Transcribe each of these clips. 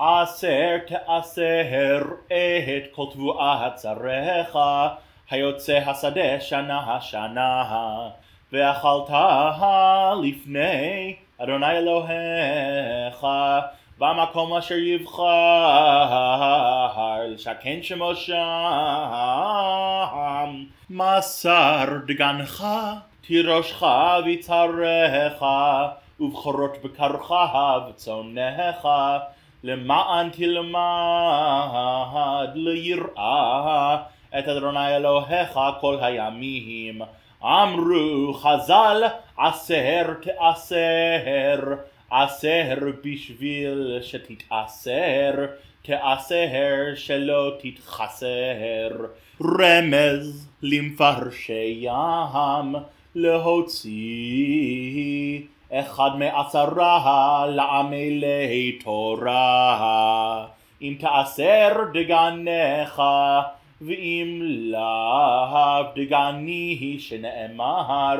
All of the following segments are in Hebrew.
עשר תעשר את כל תבואת צריך היוצא השדה שנה שנה ואכלת לפני אדוני אלוהיך במקום אשר יבחר לשכן שמו שם. מסר דגנך תירושך ויצריך ובכורות בקרך וצונך למען תלמד ליראה את אדוני אלוהיך כל הימים. אמרו חז"ל עשר תעשר עשר בשביל שתתעשר תעשר שלא תתחסר. רמז למפרשי ים להוציא אחד מעשרה לעמלי תורה אם תעשר דגנך ואם לאו דגני שנאמר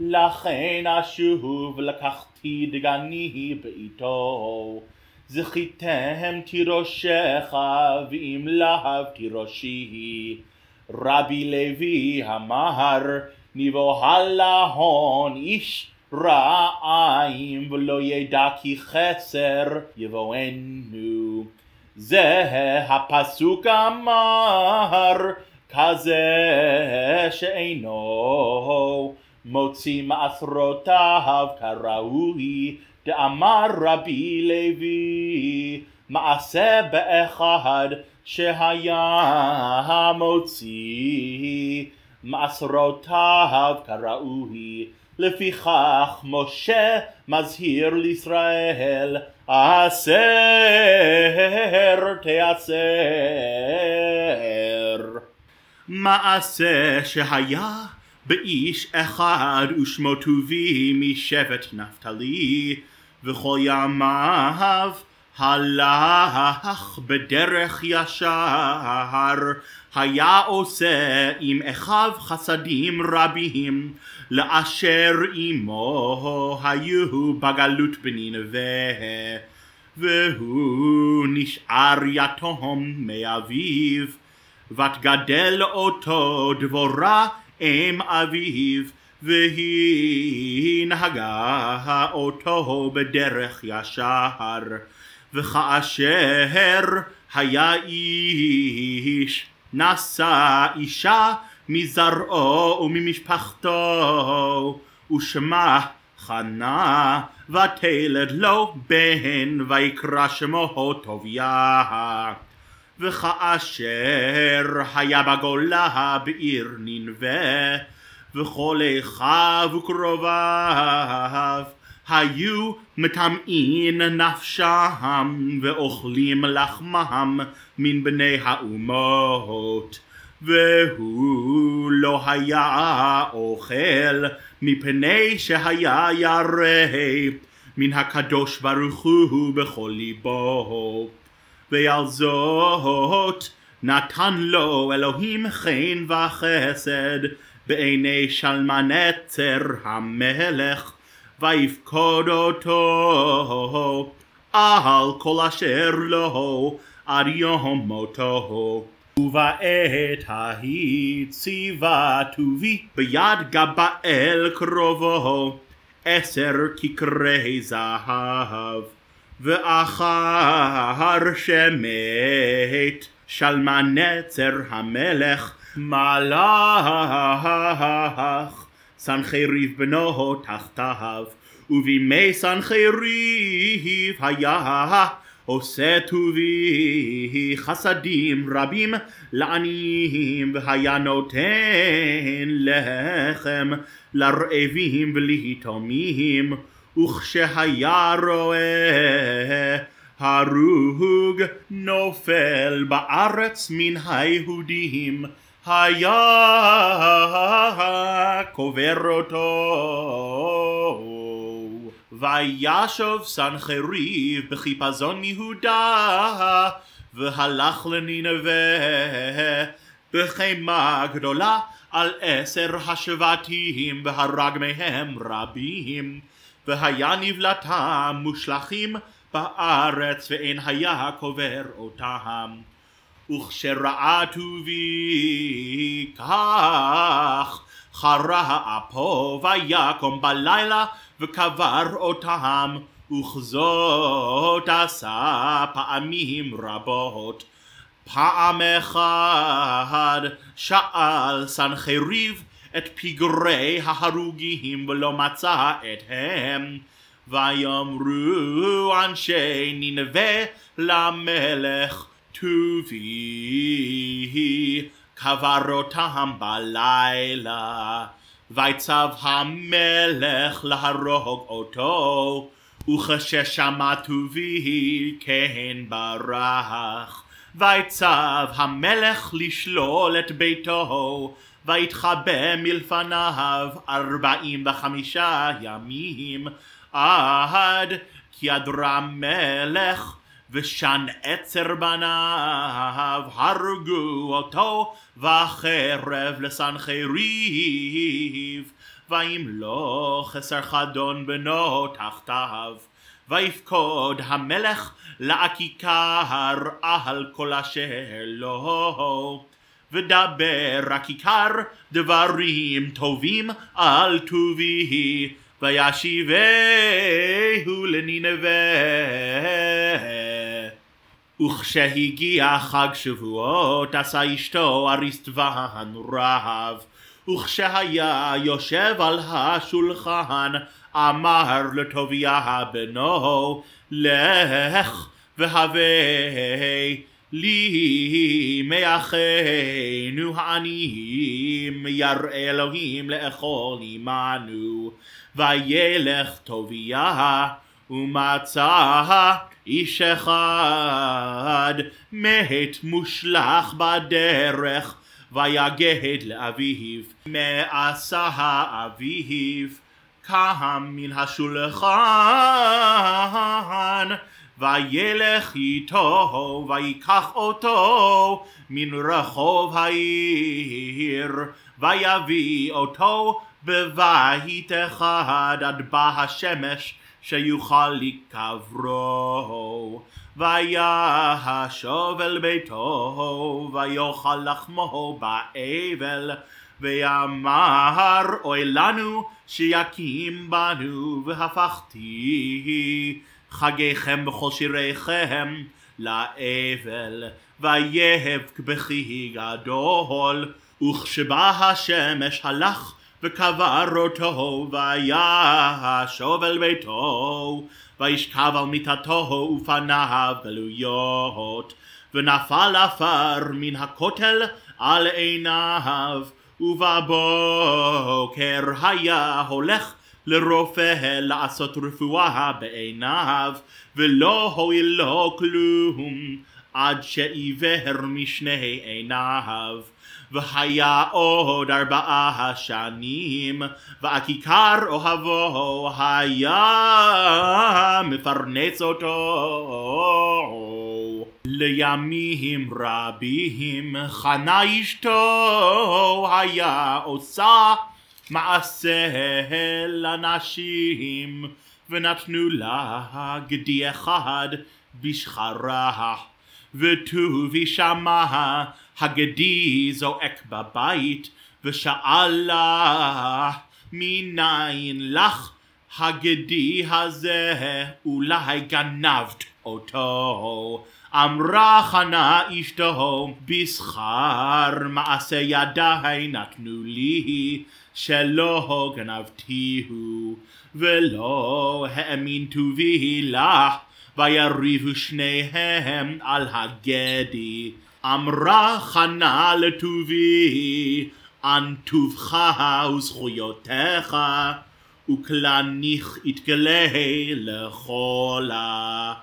לכן אשוב לקחתי דגני בעיתו. זכיתם תירושך ואם לאו תירושי. רבי לוי אמר נבוהל להון איש רעיים ולא ידע כי חסר יבואנו. זה הפסוק אמר כזה שאינו מוציא מעשרותיו כראוי דאמר רבי לוי מעשה באחד שהיה מוציא מעשרותיו כראוי לפיכך משה מזהיר לישראל עשר תעשר מעשה שהיה באיש אחד ושמו טובי משבט נפתלי וכל ימיו הלך בדרך ישר היה עושה עם אחיו חסדים רבים לאשר עמו היו בגלות בנינווה והוא נשאר יתום מאביו ותגדל אותו דבורה אם אביו והיא נהגה אותו בדרך ישר וכאשר היה איש נשא אישה מזרעו וממשפחתו ושמה חנה ותלד לו בן ויקרא שמו טוביה וכאשר היה בגולה בעיר ננבה וכל אחיו וקרוביו היו מטמאין נפשם ואוכלים לחמם מן בני האומות והוא לא היה אוכל מפני שהיה ירא מן הקדוש ברוך הוא בכל ליבו. ועל זאת נתן לו אלוהים חן וחסד בעיני שלמנצר המלך ויפקוד אותו. על כל אשר לו עד יום מותו. ובעת ההיא ציווה טובי ביד גבאל קרובו עשר כקרי זהב ואחר שמת שלמנצר המלך מלך סנחריב בנו תחתיו ובימי סנחריב היה עושה טובי חסדים רבים לעניים והיה נותן לחם לרעבים וליתומים וכשהיה רואה הרוג נופל בארץ מן היהודים היה קובר אותו וישוב סנחריב בחיפזון יהודה והלך לנינווה בחמה גדולה על עשר השבטים והרג מהם רבים והיה נבלתם מושלכים בארץ ואין היה קובר אותם. וכשראה טובי כך חרה אפו ויקום בלילה וקבר אותם וכזאת עשה פעמים רבות. פעם אחד שאל סנחריב את פגרי ההרוגים ולא מצא את הם. ויאמרו אנשי נינווה למלך טובי קבר אותם בלילה ויצב המלך להרוג אותו וכששמע טובי כן ברח ויצב המלך לשלול את ביתו ויתחבא מלפניו ארבעים וחמישה ימים עד כי אדרה מלך ושן עצר בניו הרגו אותו וחרב לסנחריב. וימלוך עשר חדון בנו תחתיו ויפקוד המלך לעקיקר על כל אשר לו ודבר הכיכר דברים טובים על טובי וישיבהו לנינווה וכשהגיע חג שבועות עשה אשתו אריסטבן רב וכשהיה יושב על השולחן אמר לטוביה בנו לך והווה לי מאחינו העניים ירא אלוהים לאכול עמנו וילך טוביה ומצא איש אחד מת מושלך בדרך ויגד לאביו מעשה אביו קם מן השולחן וילך איתו ויקח אותו מן רחוב העיר ויביא אותו בבית אחד עד בא השמש שיוכל לקברו. וישוב אל ביתו ויאכל לחמו באבל ואמר אוי לנו שיקים בנו והפכתי חגיכם בכל שיריכם לאבל ויהב בכי גדול. וכשבא השמש הלך וקבר אותו וישוב אל ביתו וישכב על מיטתו ופניו גלויות ונפל עפר מן הכותל על עיניו ובבוקר היה הולך לרופא לעשות רפואה בעיניו ולא הועיל לו כלום עד שעיוור משני עיניו והיה עוד ארבעה שנים והכיכר אוהבו היה מפרנס אותו. לימים רבים חנה אשתו היה עושה מעשה לנשים ונתנו לה גדי אחד בשחרה. וטובי שמע הגדי זועק בבית ושאלה מניין לך הגדי הזה? אולי גנבת אותו. אמרה חנה אשתו בשכר מעשה ידיי נתנו לי שלא גנבתיהו ולא האמין טובי לך ויריבו שניהם על הגדי אמרה חנה לטובי ען טובך וזכויותיך וכלניך יתגלה לכלה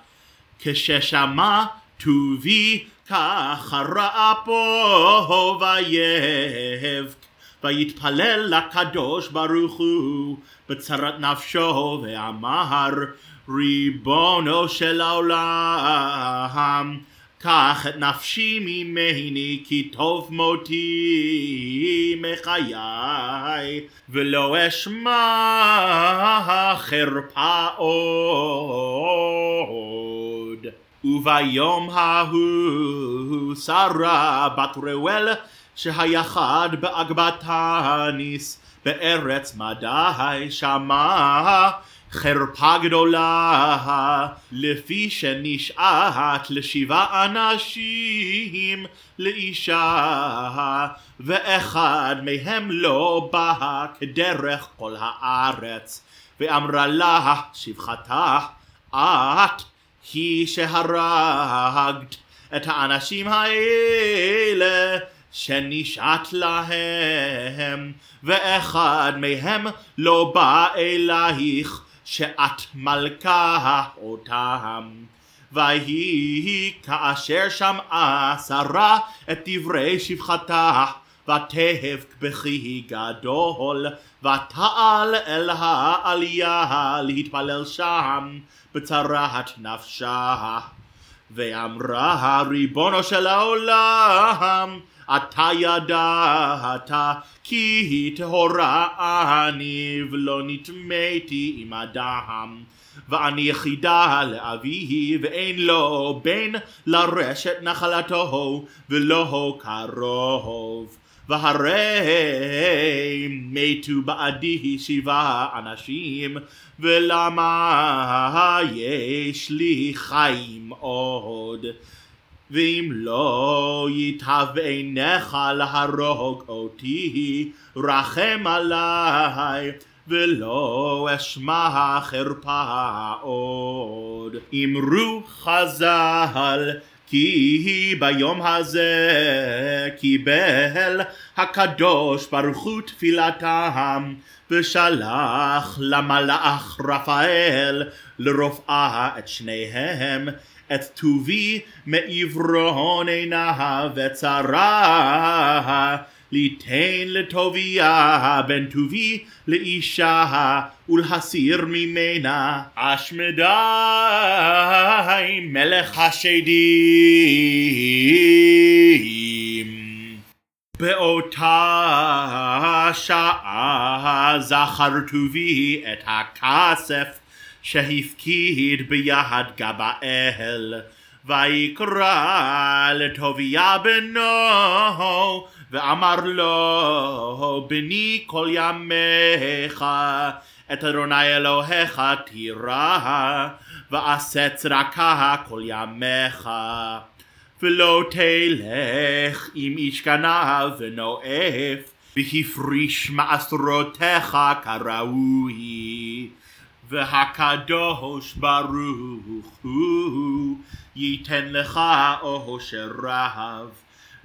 כששמע טובי כך ראה פה ויבק ויתפלל לקדוש ברוך הוא בצרת נפשו ואמר ריבונו של העולם קח את נפשי ממני כי טוב מותי מחיי ולא אשמע חרפה עוד. וביום ההוא שרה בת ראואל שהיה חד באגבתניס בארץ מדי שמע חרפה גדולה לפי שנשעת לשבעה אנשים לאישה ואחד מהם לא בא כדרך כל הארץ. ואמרה לה שבחתה את היא שהרגת את האנשים האלה שנשעת להם, ואחד מהם לא בא אלייך, שאת מלכה אותם. ויהי כאשר שמעה שרה את דברי שבחתה, ותהב בכי גדול, ותעל אל העלייה להתפלל שם בצרת נפשה. ואמרה ריבונו של העולם אתה ידעת כי היא טהורה אני ולא נטמאתי עם אדם ואני יחידה לאבי ואין לו בן לרשת נחלתו ולא קרוב והרי מתו בעדי שבעה אנשים ולמה יש לי חיים עוד ואם לא ייטב בעיניך להרוג אותי, רחם עליי, ולא אשמע חרפה עוד. אמרו חז"ל, כי ביום הזה קיבל הקדוש ברוך הוא תפילתם ושלח למלאך רפאל לרופאה את שניהם את טובי מעברון עיניו וצרה ליתן לטוביה בן טובי לאישה ולהסיר ממנה אשמדי מלך השדים. באותה שעה זכר טובי את הכסף שהפקיד ביד גבאל ויקרא לטוביה בנו ואמר לו בני כל ימיך את אדוני אלוהיך תירא ועשה צדקה כל ימיך. ולא תלך עם איש גנב ונואף והפריש מעשרותיך כראוי והקדוש ברוך הוא ייתן לך אושר רב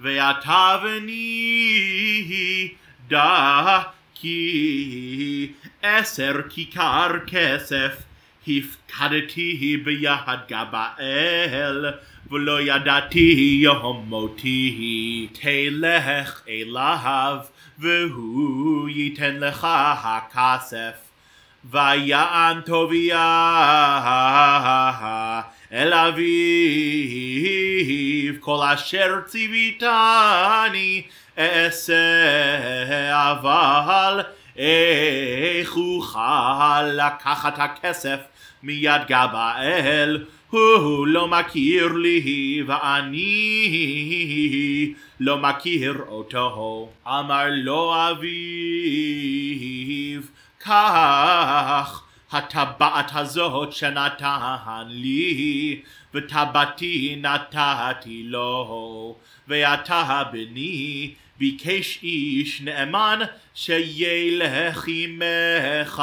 ואתה בני דע כי עשר כיכר כסף הפקדתי ביד גבאל ולא ידעתי יום מותי תלך אליו והוא ייתן לך הכסף ויען טוביה אל אביו כל אשר ציוויתני אעשה אבל איך אוכל לקחת הכסף מיד גבאל הוא לא מכיר לי ואני לא מכיר אותו אמר לו אביו כך הטבעת הזאת שנתן לי וטבעתי נתתי לו. ואתה בני ביקש איש נאמן שילך עמך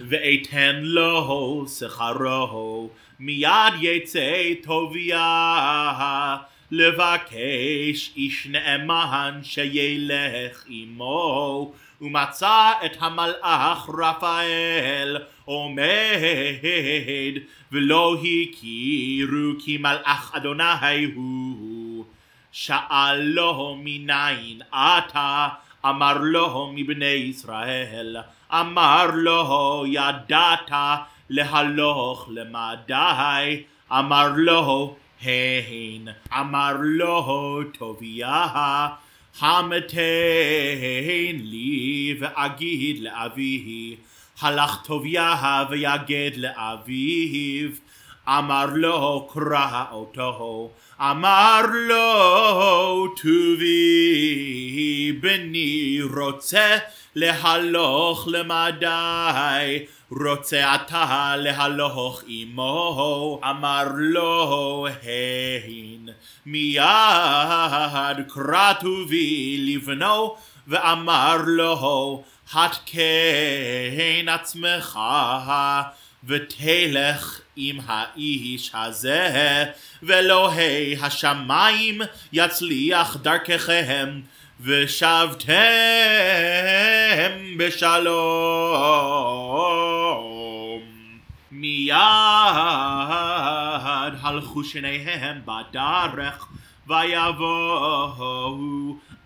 ואתן לו שכרו. מיד יצא טוביה לבקש איש נאמן שילך עמו ומצא את המלאך רפאל עומד ולא הכירו כי מלאך אדוני הוא. שאל לו מניין אתה? אמר לו מבני ישראל. אמר לו ידעת להלוך למדי? אמר לו הן אמר לו טוביה המתן לי ואגיד לאביו הלך טוביה ויגד לאביו. אמר לו קרא אותו, אמר לו טובי בני רוצה להלוך למדי רוצה אתה להלוך עמו אמר לו הן מיד קרא טובי לבנו ואמר לו התקן עצמך ותלך עם האיש הזה, ואלוהי השמיים יצליח דרככם, ושבתם בשלום. מיד הלכו שניהם בדרך, ויבואו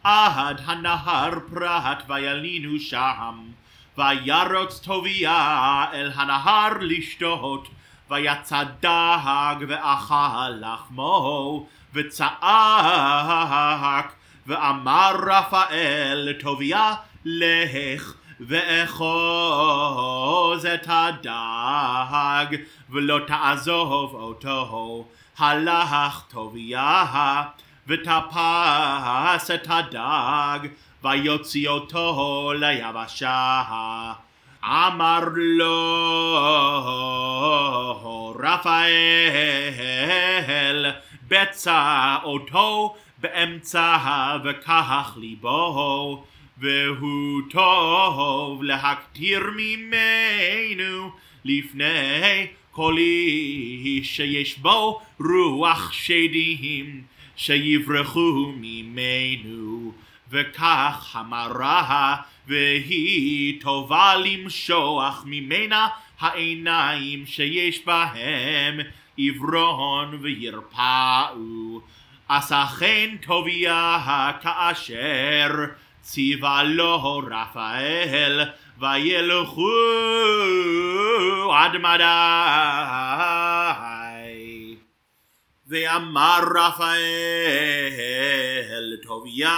עד הנהר פרת וילינו שם. וירוץ טוביה אל הנהר לשתות, ויצא דג ואכל לחמו, וצעק, ואמר רפאל לטוביה, לך ואחוז את הדג, ולא תעזוב אותו. הלך טוביה, ותפס את הדג, ויוציא אותו ליבשה. אמר לו רפאל, בצע אותו באמצע וקח ליבו, והוא טוב להקטיר ממנו לפני כל איש שיש בו רוח שדים שיברחו ממנו. וכך המרה, והיא טובה למשוח ממנה העיניים שיש בהם עברון וירפאו. עשה כן טוביה כאשר ציווה לו רפאל, וילכו עד מדי. ואמר רפאל טוביה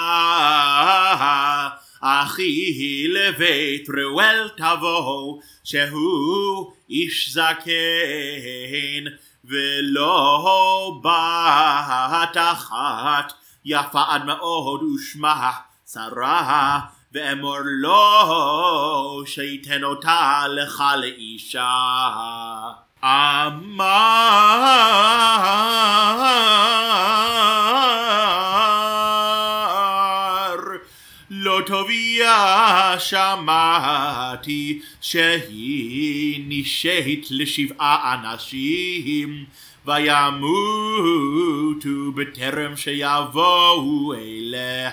אחי לבית ראואל תבוא שהוא איש זקן ולא בת אחת יפה עד מאוד ושמה שרה ואמור לו שייתן אותה לך לאישה. אמר לא טוביה שמעתי שהיא נשית לשבעה אנשים וימותו בטרם שיבואו אליה.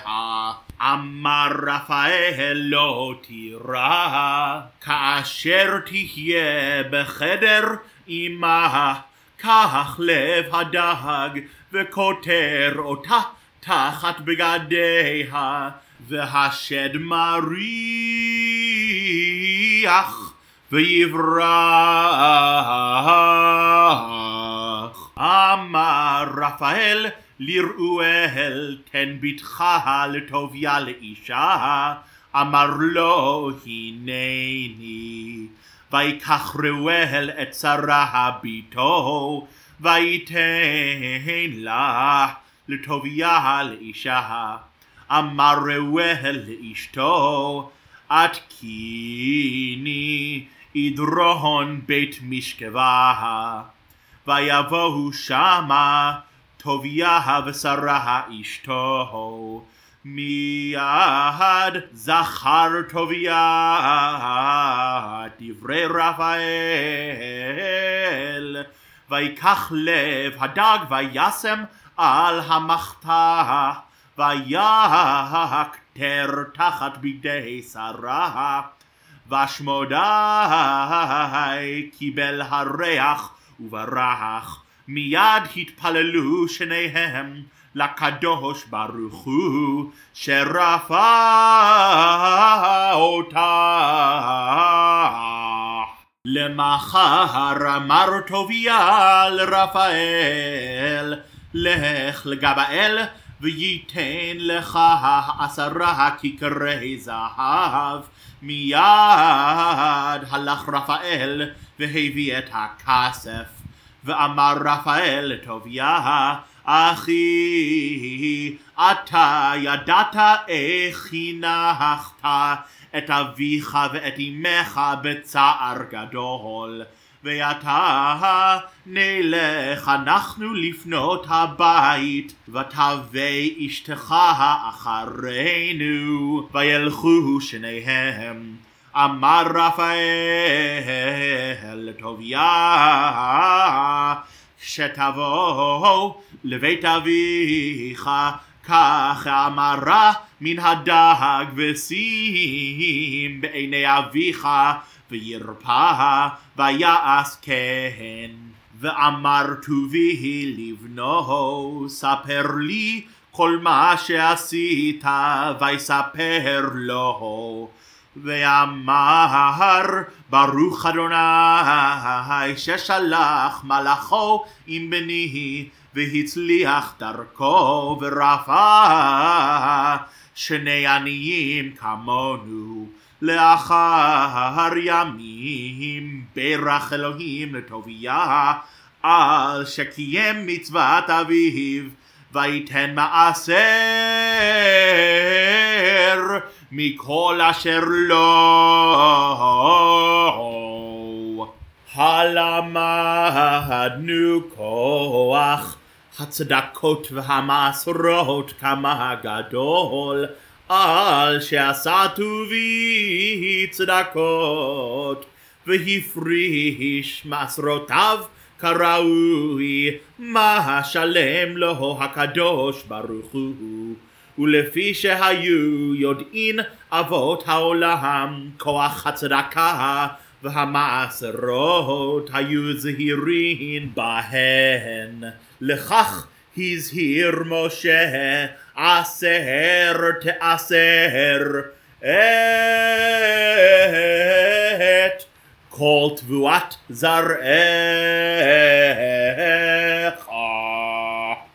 אמר רפאל לא תירא. כאשר תהיה בחדר עמה קח לב הדג וכותר אותה תחת בגדיה והשד מריח ויברח אמר רפאל לראואל תן בתך לטוביה לאישה אמר לו הנני ויקח ראואל את שרה ביתו ויתן לה לטוביה לאישה אמר ראואל לאשתו את קיני ידרון בית משכבה ויבואו שמה טוביה ושרה אשתו. מיד זכר טוביה דברי רפאל. ויקח לב הדג וישם על המחתה ויקטר תחת בידי שרה. ושמודי קיבל הריח וברח מיד התפללו שניהם לקדוש ברוך הוא שרפא אותה. למחר אמר טוביה לרפאל לך לגבאל וייתן לך עשרה כיכרי זהב. מיד הלך רפאל והביא את הכסף. ואמר רפאל לטוביה, אחי, אתה ידעת איך הנחת את אביך ואת אמך בצער גדול. ועתה נלך אנחנו לפנות הבית, ותבא אשתך אחרינו, וילכו שניהם. אמר רפאל לטוביה, שתבוא לבית אביך, כך אמרה מן הדג ושים בעיני אביך וירפא ויעש כן. ואמר טובי לבנו, ספר לי כל מה שעשית, ויספר לו. ואמר ברוך אדוני ששלח מלאכו עם בני והצליח דרכו ורפא שני עניים כמונו לאחר ימים ברך אלוהים לטוביה על שקיים מצוות אביו ויתן מעשר מכל אשר לו. הלמדנו כוח הצדקות והמעשרות כמה גדול על שעשה טובי צדקות והפריש מעשרותיו כראוי מה שלם לו הקדוש ברוך הוא? ולפי שהיו יודעין אבות העולם כוח הצדקה והמעשרות היו זהירין בהן. לכך הזהיר משה עשר תעשר את called Vuat Zarecha.